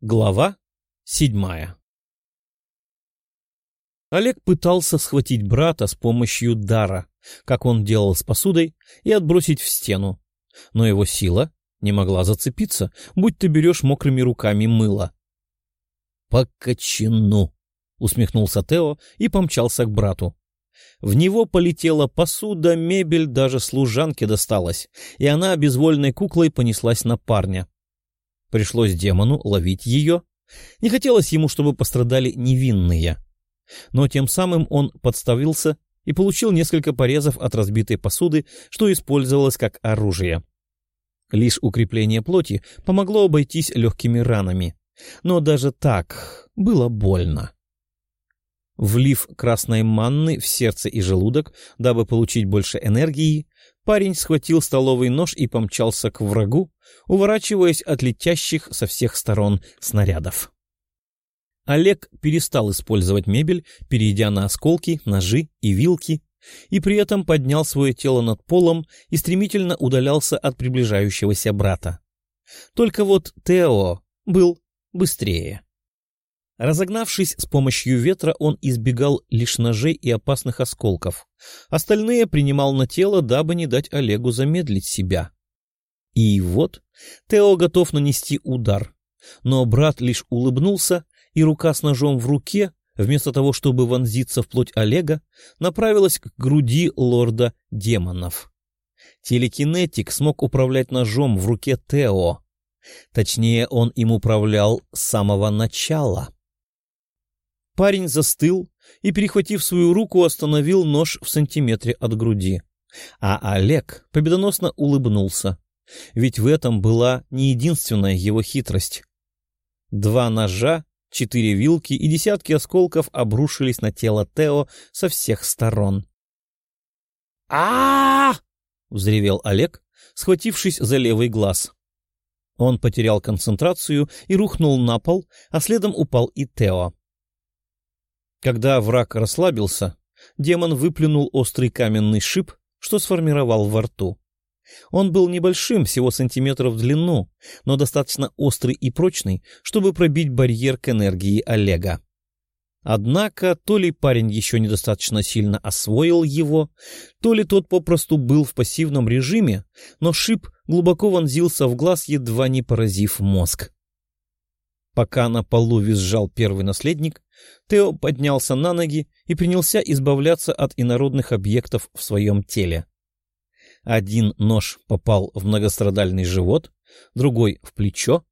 Глава седьмая Олег пытался схватить брата с помощью дара, как он делал с посудой, и отбросить в стену. Но его сила не могла зацепиться, будь ты берешь мокрыми руками мыло. — По кочану! — усмехнулся Тео и помчался к брату. В него полетела посуда, мебель, даже служанке досталась, и она безвольной куклой понеслась на парня. Пришлось демону ловить ее. Не хотелось ему, чтобы пострадали невинные. Но тем самым он подставился и получил несколько порезов от разбитой посуды, что использовалось как оружие. Лишь укрепление плоти помогло обойтись легкими ранами. Но даже так было больно. Влив красной манны в сердце и желудок, дабы получить больше энергии, парень схватил столовый нож и помчался к врагу, уворачиваясь от летящих со всех сторон снарядов. Олег перестал использовать мебель, перейдя на осколки, ножи и вилки, и при этом поднял свое тело над полом и стремительно удалялся от приближающегося брата. Только вот Тео был быстрее. Разогнавшись с помощью ветра, он избегал лишь ножей и опасных осколков. Остальные принимал на тело, дабы не дать Олегу замедлить себя. И вот Тео готов нанести удар. Но брат лишь улыбнулся, и рука с ножом в руке, вместо того, чтобы вонзиться в плоть Олега, направилась к груди лорда демонов. Телекинетик смог управлять ножом в руке Тео. Точнее, он им управлял с самого начала. Парень застыл и, перехватив свою руку, остановил нож в сантиметре от груди. А Олег победоносно улыбнулся. Ведь в этом была не единственная его хитрость. Два ножа, четыре вилки и десятки осколков обрушились на тело Тео со всех сторон. а взревел Олег, схватившись за левый глаз. Он потерял концентрацию и рухнул на пол, а следом упал и Тео. Когда враг расслабился, демон выплюнул острый каменный шип, что сформировал во рту. Он был небольшим, всего сантиметров в длину, но достаточно острый и прочный, чтобы пробить барьер к энергии Олега. Однако то ли парень еще недостаточно сильно освоил его, то ли тот попросту был в пассивном режиме, но шип глубоко вонзился в глаз, едва не поразив мозг. Пока на полу визжал первый наследник, Тео поднялся на ноги и принялся избавляться от инородных объектов в своем теле. Один нож попал в многострадальный живот, другой — в плечо,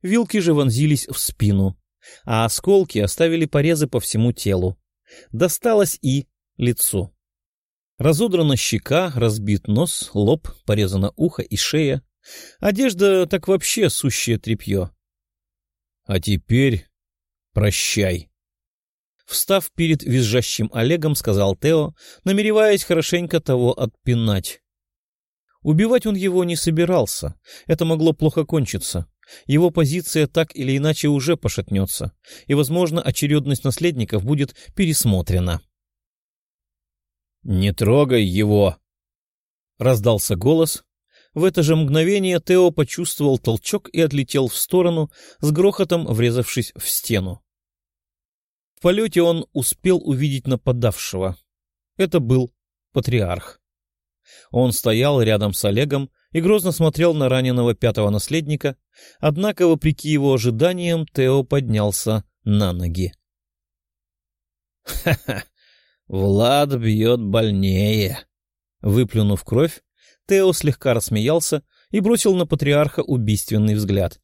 вилки же вонзились в спину, а осколки оставили порезы по всему телу. Досталось и лицу. Разодрана щека, разбит нос, лоб, порезано ухо и шея. Одежда так вообще сущее тряпье. — А теперь прощай. Встав перед визжащим Олегом, сказал Тео, намереваясь хорошенько того отпинать. Убивать он его не собирался, это могло плохо кончиться. Его позиция так или иначе уже пошатнется, и, возможно, очередность наследников будет пересмотрена. «Не трогай его!» — раздался голос. В это же мгновение Тео почувствовал толчок и отлетел в сторону, с грохотом врезавшись в стену. В полете он успел увидеть нападавшего. Это был патриарх. Он стоял рядом с Олегом и грозно смотрел на раненого пятого наследника, однако, вопреки его ожиданиям, Тео поднялся на ноги. «Ха-ха! Влад бьет больнее!» Выплюнув кровь, Тео слегка рассмеялся и бросил на патриарха убийственный взгляд.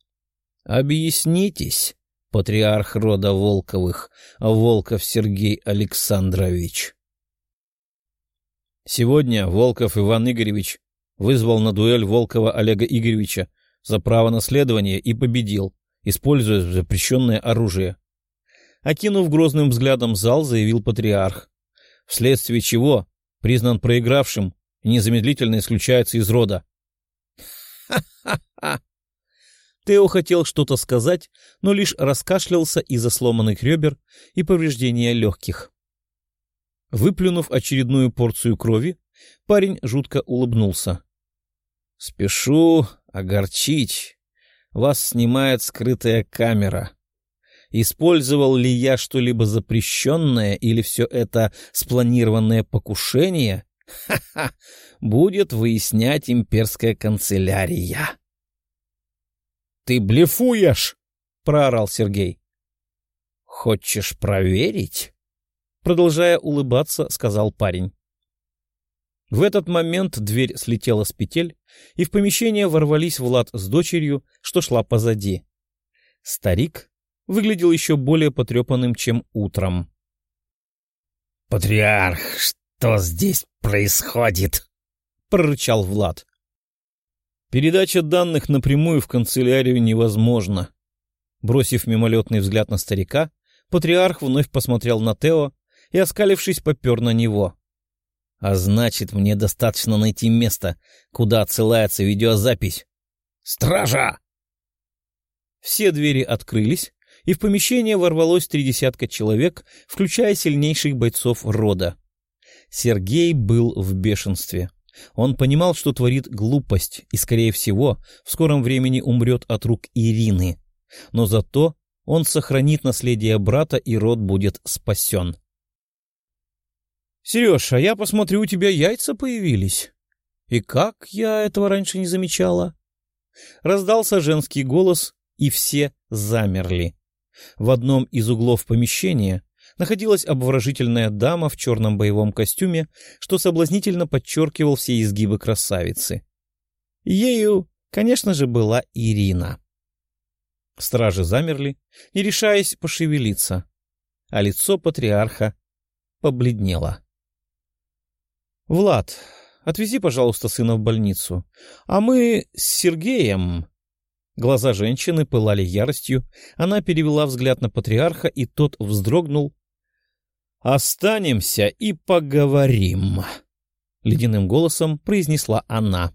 «Объяснитесь, патриарх рода Волковых, Волков Сергей Александрович». Сегодня Волков Иван Игоревич вызвал на дуэль Волкова Олега Игоревича за право наследования и победил, используя запрещенное оружие. Окинув грозным взглядом зал, заявил патриарх, вследствие чего признан проигравшим незамедлительно исключается из рода. «Ха-ха-ха!» Тео хотел что-то сказать, но лишь раскашлялся из-за сломанных ребер и повреждения легких. Выплюнув очередную порцию крови, парень жутко улыбнулся. — Спешу огорчить. вас снимает скрытая камера. Использовал ли я что-либо запрещенное или все это спланированное покушение? Ха-ха! Будет выяснять имперская канцелярия. — Ты блефуешь! — проорал Сергей. — Хочешь проверить? Продолжая улыбаться, сказал парень. В этот момент дверь слетела с петель, и в помещение ворвались Влад с дочерью, что шла позади. Старик выглядел еще более потрепанным, чем утром. — Патриарх, что здесь происходит? — прорычал Влад. Передача данных напрямую в канцелярию невозможна. Бросив мимолетный взгляд на старика, патриарх вновь посмотрел на Тео и, оскалившись, попер на него. А значит, мне достаточно найти место, куда отсылается видеозапись. «Стража!» Все двери открылись, и в помещение ворвалось три десятка человек, включая сильнейших бойцов рода. Сергей был в бешенстве. Он понимал, что творит глупость и, скорее всего, в скором времени умрет от рук Ирины. Но зато он сохранит наследие брата, и род будет спасен. Сереж, а я посмотрю, у тебя яйца появились. И как я этого раньше не замечала? Раздался женский голос, и все замерли. В одном из углов помещения находилась обворожительная дама в черном боевом костюме, что соблазнительно подчеркивал все изгибы красавицы. Ею, конечно же, была Ирина. Стражи замерли, не решаясь пошевелиться, а лицо патриарха побледнело. — Влад, отвези, пожалуйста, сына в больницу. А мы с Сергеем... Глаза женщины пылали яростью. Она перевела взгляд на патриарха, и тот вздрогнул. — Останемся и поговорим, — ледяным голосом произнесла она.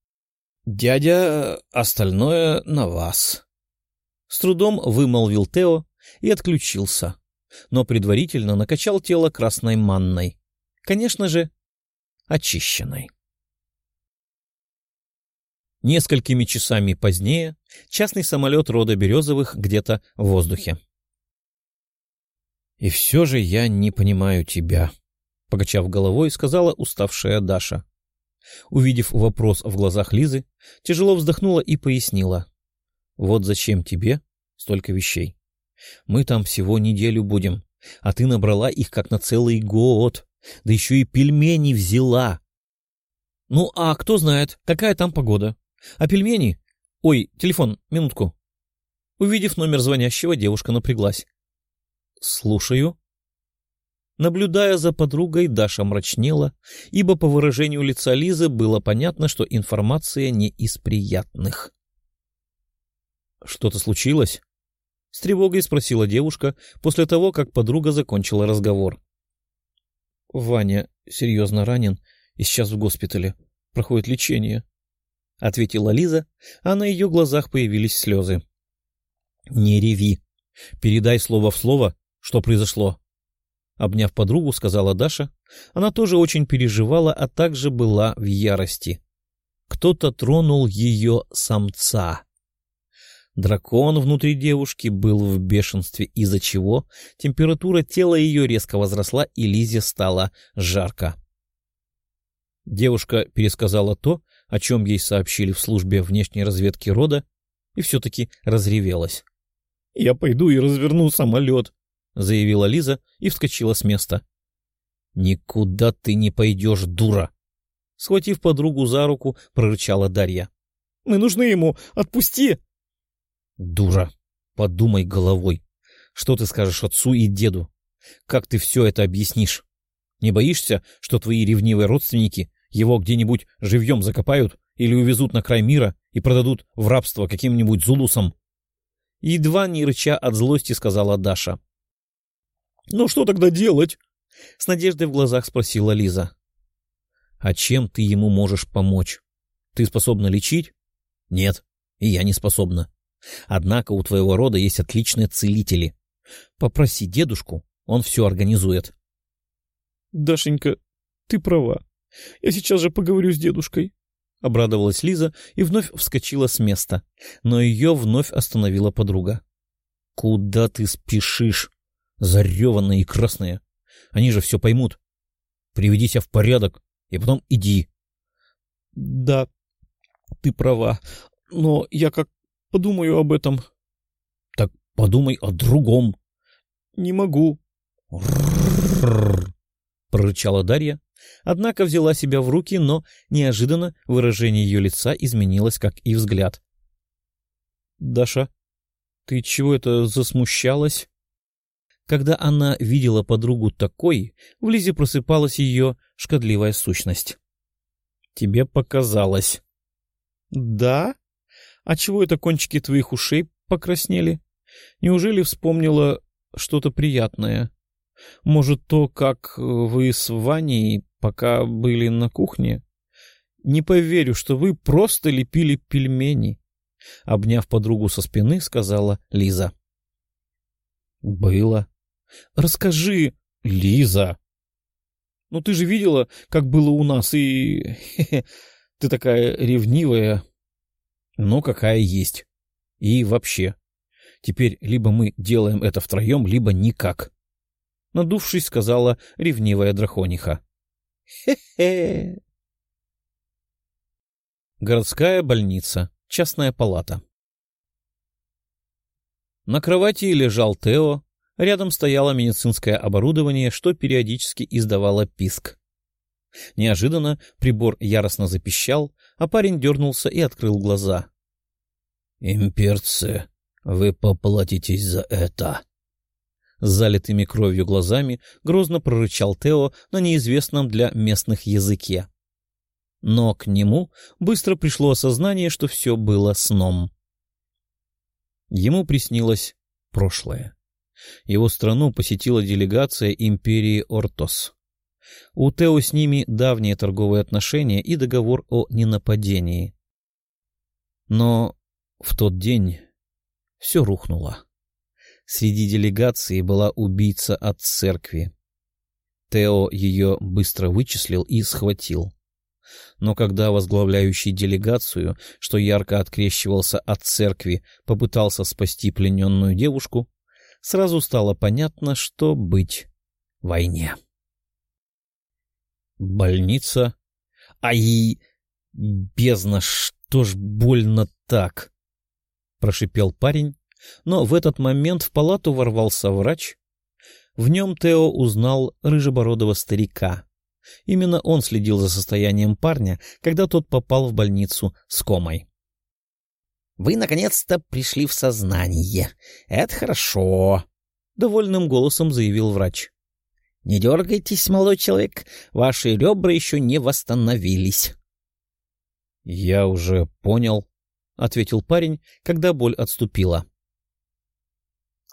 — Дядя, остальное на вас. С трудом вымолвил Тео и отключился, но предварительно накачал тело красной манной. Конечно же, очищенной. Несколькими часами позднее частный самолет рода Березовых где-то в воздухе. «И все же я не понимаю тебя», — покачав головой, сказала уставшая Даша. Увидев вопрос в глазах Лизы, тяжело вздохнула и пояснила. «Вот зачем тебе столько вещей? Мы там всего неделю будем, а ты набрала их как на целый год. Да еще и пельмени взяла. Ну, а кто знает, какая там погода. А пельмени... Ой, телефон, минутку. Увидев номер звонящего, девушка напряглась. Слушаю. Наблюдая за подругой, Даша мрачнела, ибо по выражению лица Лизы было понятно, что информация не из приятных. «Что-то случилось?» — с тревогой спросила девушка после того, как подруга закончила разговор. Ваня серьезно ранен и сейчас в госпитале. Проходит лечение. — ответила Лиза, а на ее глазах появились слезы. — Не реви. Передай слово в слово, что произошло. Обняв подругу, сказала Даша. Она тоже очень переживала, а также была в ярости. Кто-то тронул ее самца. Дракон внутри девушки был в бешенстве, из-за чего температура тела ее резко возросла, и Лизе стало жарко. Девушка пересказала то, о чем ей сообщили в службе внешней разведки рода, и все-таки разревелась. — Я пойду и разверну самолет, — заявила Лиза и вскочила с места. — Никуда ты не пойдешь, дура! Схватив подругу за руку, прорычала Дарья. — Мы нужны ему! Отпусти! Дура, подумай головой. Что ты скажешь отцу и деду? Как ты все это объяснишь? Не боишься, что твои ревнивые родственники его где-нибудь живьем закопают или увезут на край мира и продадут в рабство каким-нибудь зулусам? Едва не рыча от злости сказала Даша. — Ну что тогда делать? — с надеждой в глазах спросила Лиза. — А чем ты ему можешь помочь? Ты способна лечить? — Нет, и я не способна. Однако у твоего рода есть отличные целители. Попроси дедушку, он все организует. — Дашенька, ты права. Я сейчас же поговорю с дедушкой. обрадовалась Лиза и вновь вскочила с места, но ее вновь остановила подруга. — Куда ты спешишь? Зареванная и красная. Они же все поймут. Приведи себя в порядок и потом иди. — Да, ты права, но я как подумаю об этом. — Так подумай о другом. — Не могу. — прорычала Дарья, однако взяла себя в руки, но неожиданно выражение ее лица изменилось, как и взгляд. — Даша, ты чего это засмущалась? Когда она видела подругу такой, в Лизе просыпалась ее шкодливая сущность. — Тебе показалось. — Да? А чего это кончики твоих ушей покраснели? Неужели вспомнила что-то приятное? Может, то, как вы с Ваней пока были на кухне? Не поверю, что вы просто лепили пельмени. Обняв подругу со спины, сказала Лиза. — Было. — Расскажи, Лиза. — Ну, ты же видела, как было у нас, и... ты такая ревнивая. Ну, какая есть. И вообще. Теперь либо мы делаем это втроем, либо никак. Надувшись, сказала ревнивая дракониха. Хе-хе. Городская больница. Частная палата. На кровати лежал Тео, рядом стояло медицинское оборудование, что периодически издавало писк. Неожиданно прибор яростно запищал, а парень дернулся и открыл глаза. — Имперцы, вы поплатитесь за это! С залитыми кровью глазами грозно прорычал Тео на неизвестном для местных языке. Но к нему быстро пришло осознание, что все было сном. Ему приснилось прошлое. Его страну посетила делегация империи Ортос. У Тео с ними давние торговые отношения и договор о ненападении. Но в тот день все рухнуло. Среди делегации была убийца от церкви. Тео ее быстро вычислил и схватил. Но когда возглавляющий делегацию, что ярко открещивался от церкви, попытался спасти плененную девушку, сразу стало понятно, что быть войне. Больница. Ай, бездна, что ж больно так! — прошипел парень, но в этот момент в палату ворвался врач. В нем Тео узнал рыжебородого старика. Именно он следил за состоянием парня, когда тот попал в больницу с комой. — Вы, наконец-то, пришли в сознание. Это хорошо, — довольным голосом заявил врач. — Не дергайтесь, молодой человек, ваши ребра еще не восстановились. — Я уже понял, — ответил парень, когда боль отступила.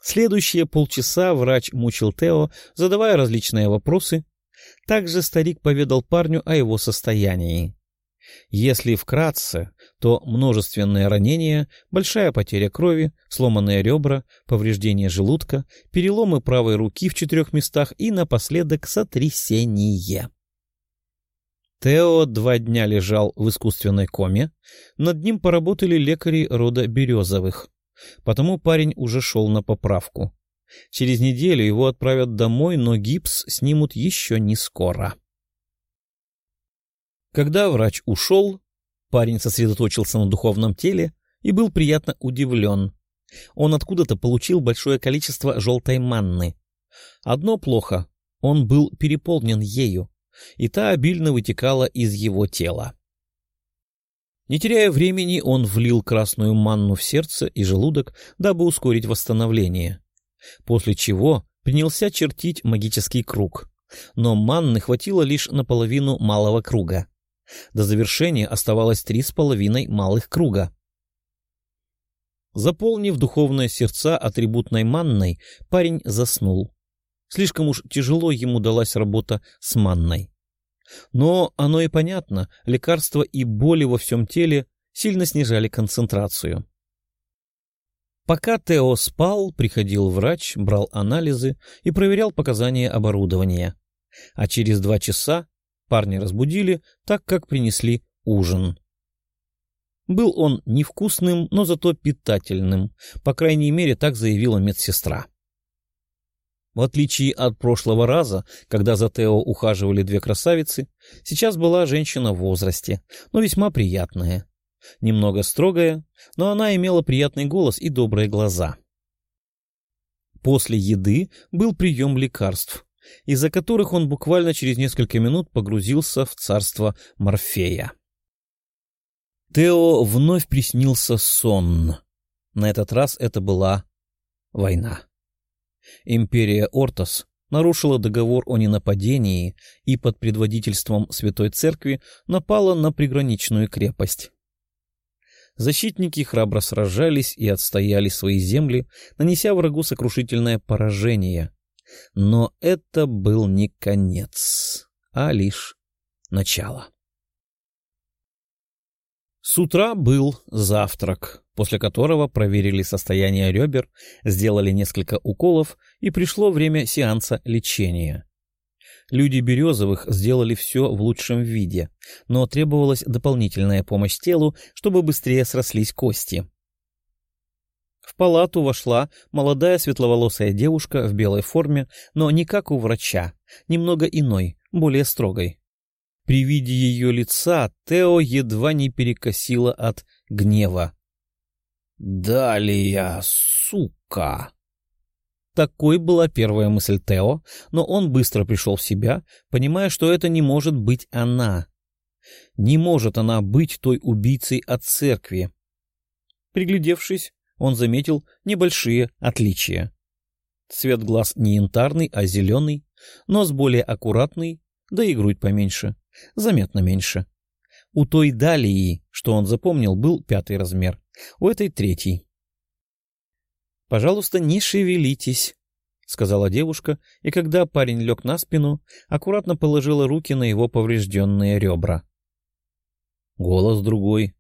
Следующие полчаса врач мучил Тео, задавая различные вопросы. Также старик поведал парню о его состоянии. Если вкратце, то множественные ранения, большая потеря крови, сломанные ребра, повреждение желудка, переломы правой руки в четырех местах и напоследок сотрясение. Тео два дня лежал в искусственной коме, над ним поработали лекари рода Березовых. Потому парень уже шел на поправку. Через неделю его отправят домой, но гипс снимут еще не скоро. Когда врач ушел, парень сосредоточился на духовном теле и был приятно удивлен. Он откуда-то получил большое количество желтой манны. Одно плохо — он был переполнен ею, и та обильно вытекала из его тела. Не теряя времени, он влил красную манну в сердце и желудок, дабы ускорить восстановление. После чего принялся чертить магический круг. Но манны хватило лишь наполовину малого круга. До завершения оставалось три с половиной малых круга. Заполнив духовное сердца атрибутной манной, парень заснул. Слишком уж тяжело ему далась работа с манной. Но оно и понятно, лекарства и боли во всем теле сильно снижали концентрацию. Пока Тео спал, приходил врач, брал анализы и проверял показания оборудования. А через два часа парня разбудили, так как принесли ужин. Был он невкусным, но зато питательным. По крайней мере, так заявила медсестра. В отличие от прошлого раза, когда за Тео ухаживали две красавицы, сейчас была женщина в возрасте, но весьма приятная. Немного строгая, но она имела приятный голос и добрые глаза. После еды был прием лекарств, из-за которых он буквально через несколько минут погрузился в царство Морфея. Тео вновь приснился сон. На этот раз это была война. Империя Ортос нарушила договор о ненападении и под предводительством Святой Церкви напала на приграничную крепость. Защитники храбро сражались и отстояли свои земли, нанеся врагу сокрушительное поражение. Но это был не конец, а лишь начало. С утра был завтрак, после которого проверили состояние ребер, сделали несколько уколов, и пришло время сеанса лечения. Люди Березовых сделали все в лучшем виде, но требовалась дополнительная помощь телу, чтобы быстрее срослись кости. В палату вошла молодая светловолосая девушка в белой форме, но не как у врача, немного иной, более строгой. При виде ее лица Тео едва не перекосило от гнева. «Далия, сука!» Такой была первая мысль Тео, но он быстро пришел в себя, понимая, что это не может быть она. Не может она быть той убийцей от церкви. Приглядевшись, он заметил небольшие отличия. Цвет глаз не янтарный, а зеленый, нос более аккуратный, да и грудь поменьше заметно меньше. У той далии, что он запомнил, был пятый размер, у этой третий. «Пожалуйста, не шевелитесь», — сказала девушка, и когда парень лег на спину, аккуратно положила руки на его поврежденные ребра. Голос другой,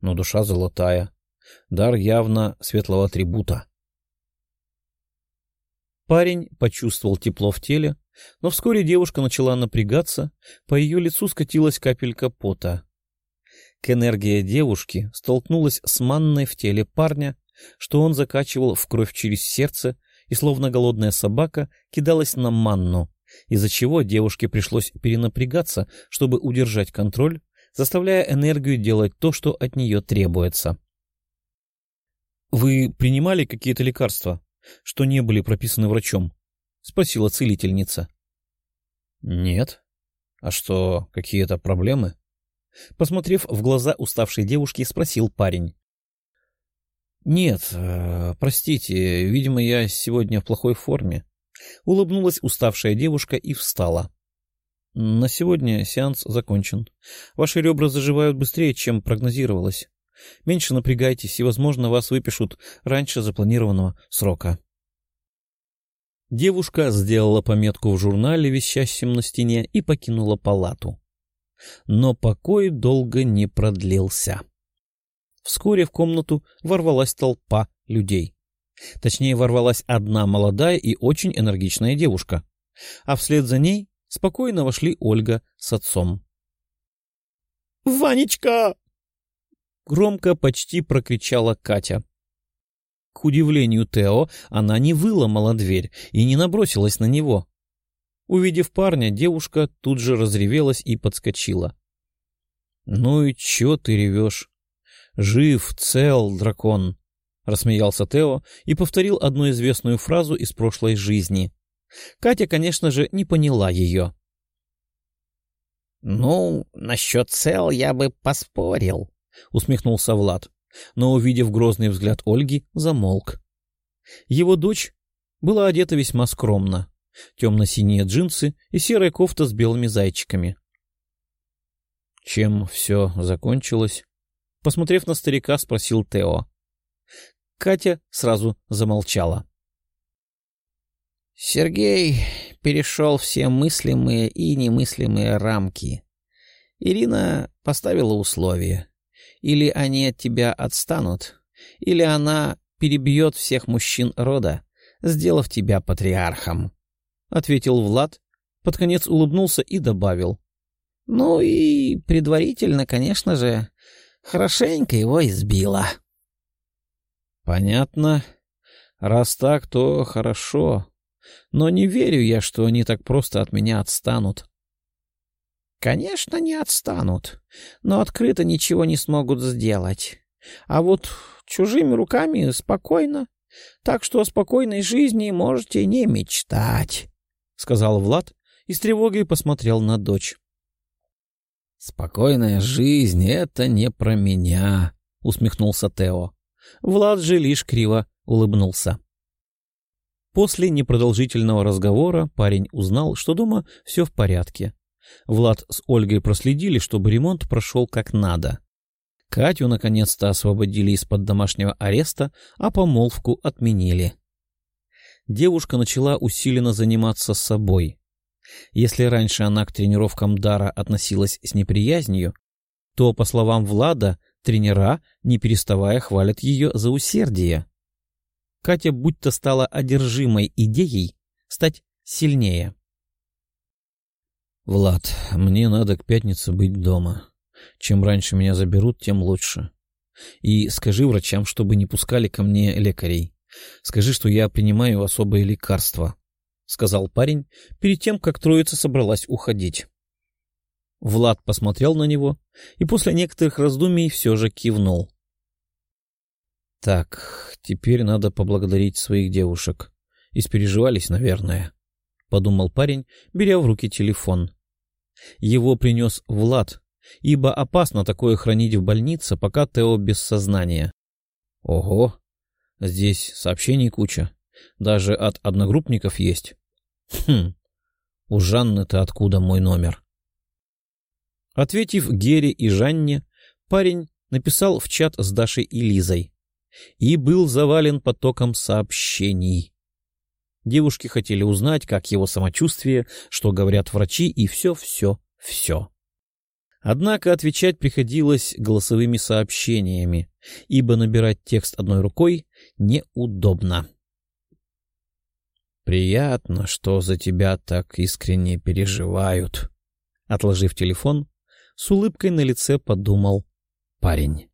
но душа золотая, дар явно светлого атрибута. Парень почувствовал тепло в теле, но вскоре девушка начала напрягаться, по ее лицу скатилась капелька пота. К энергии девушки столкнулась с манной в теле парня, что он закачивал в кровь через сердце и, словно голодная собака, кидалась на манну, из-за чего девушке пришлось перенапрягаться, чтобы удержать контроль, заставляя энергию делать то, что от нее требуется. «Вы принимали какие-то лекарства, что не были прописаны врачом?» — спросила целительница. — Нет. А что, какие-то проблемы? Посмотрев в глаза уставшей девушки, спросил парень. — Нет, э, простите, видимо, я сегодня в плохой форме. Улыбнулась уставшая девушка и встала. — На сегодня сеанс закончен. Ваши ребра заживают быстрее, чем прогнозировалось. Меньше напрягайтесь, и, возможно, вас выпишут раньше запланированного срока. Девушка сделала пометку в журнале, висящем на стене, и покинула палату. Но покой долго не продлился. Вскоре в комнату ворвалась толпа людей. Точнее, ворвалась одна молодая и очень энергичная девушка. А вслед за ней спокойно вошли Ольга с отцом. «Ванечка!» Громко почти прокричала Катя. К удивлению Тео, она не выломала дверь и не набросилась на него. Увидев парня, девушка тут же разревелась и подскочила. — Ну и чё ты ревешь? Жив, цел, дракон! — рассмеялся Тео и повторил одну известную фразу из прошлой жизни. Катя, конечно же, не поняла ее. — Ну, насчет цел я бы поспорил, — усмехнулся Влад но, увидев грозный взгляд Ольги, замолк. Его дочь была одета весьма скромно. Темно-синие джинсы и серая кофта с белыми зайчиками. Чем все закончилось? Посмотрев на старика, спросил Тео. Катя сразу замолчала. Сергей перешел все мыслимые и немыслимые рамки. Ирина поставила условия. Или они от тебя отстанут, или она перебьет всех мужчин рода, сделав тебя патриархом», — ответил Влад, под конец улыбнулся и добавил. «Ну и предварительно, конечно же, хорошенько его избила. — Понятно. Раз так, то хорошо. Но не верю я, что они так просто от меня отстанут. — Конечно, не отстанут, но открыто ничего не смогут сделать. А вот чужими руками спокойно. Так что о спокойной жизни можете не мечтать, — сказал Влад и с тревогой посмотрел на дочь. — Спокойная жизнь — это не про меня, — усмехнулся Тео. Влад же лишь криво улыбнулся. После непродолжительного разговора парень узнал, что дома все в порядке. Влад с Ольгой проследили, чтобы ремонт прошел как надо. Катю наконец-то освободили из-под домашнего ареста, а помолвку отменили. Девушка начала усиленно заниматься собой. Если раньше она к тренировкам Дара относилась с неприязнью, то, по словам Влада, тренера, не переставая, хвалят ее за усердие. Катя будто стала одержимой идеей стать сильнее. «Влад, мне надо к пятнице быть дома. Чем раньше меня заберут, тем лучше. И скажи врачам, чтобы не пускали ко мне лекарей. Скажи, что я принимаю особые лекарства», — сказал парень перед тем, как троица собралась уходить. Влад посмотрел на него и после некоторых раздумий все же кивнул. Так, теперь надо поблагодарить своих девушек. Испереживались, наверное, — подумал парень, беря в руки телефон. Его принес Влад, ибо опасно такое хранить в больнице, пока Тео без сознания. Ого, здесь сообщений куча. Даже от одногруппников есть. Хм, у Жанны-то откуда мой номер? Ответив Гере и Жанне, парень написал в чат с Дашей и Лизой и был завален потоком сообщений. Девушки хотели узнать, как его самочувствие, что говорят врачи и все-все-все. Однако отвечать приходилось голосовыми сообщениями, ибо набирать текст одной рукой неудобно. «Приятно, что за тебя так искренне переживают», — отложив телефон, с улыбкой на лице подумал парень.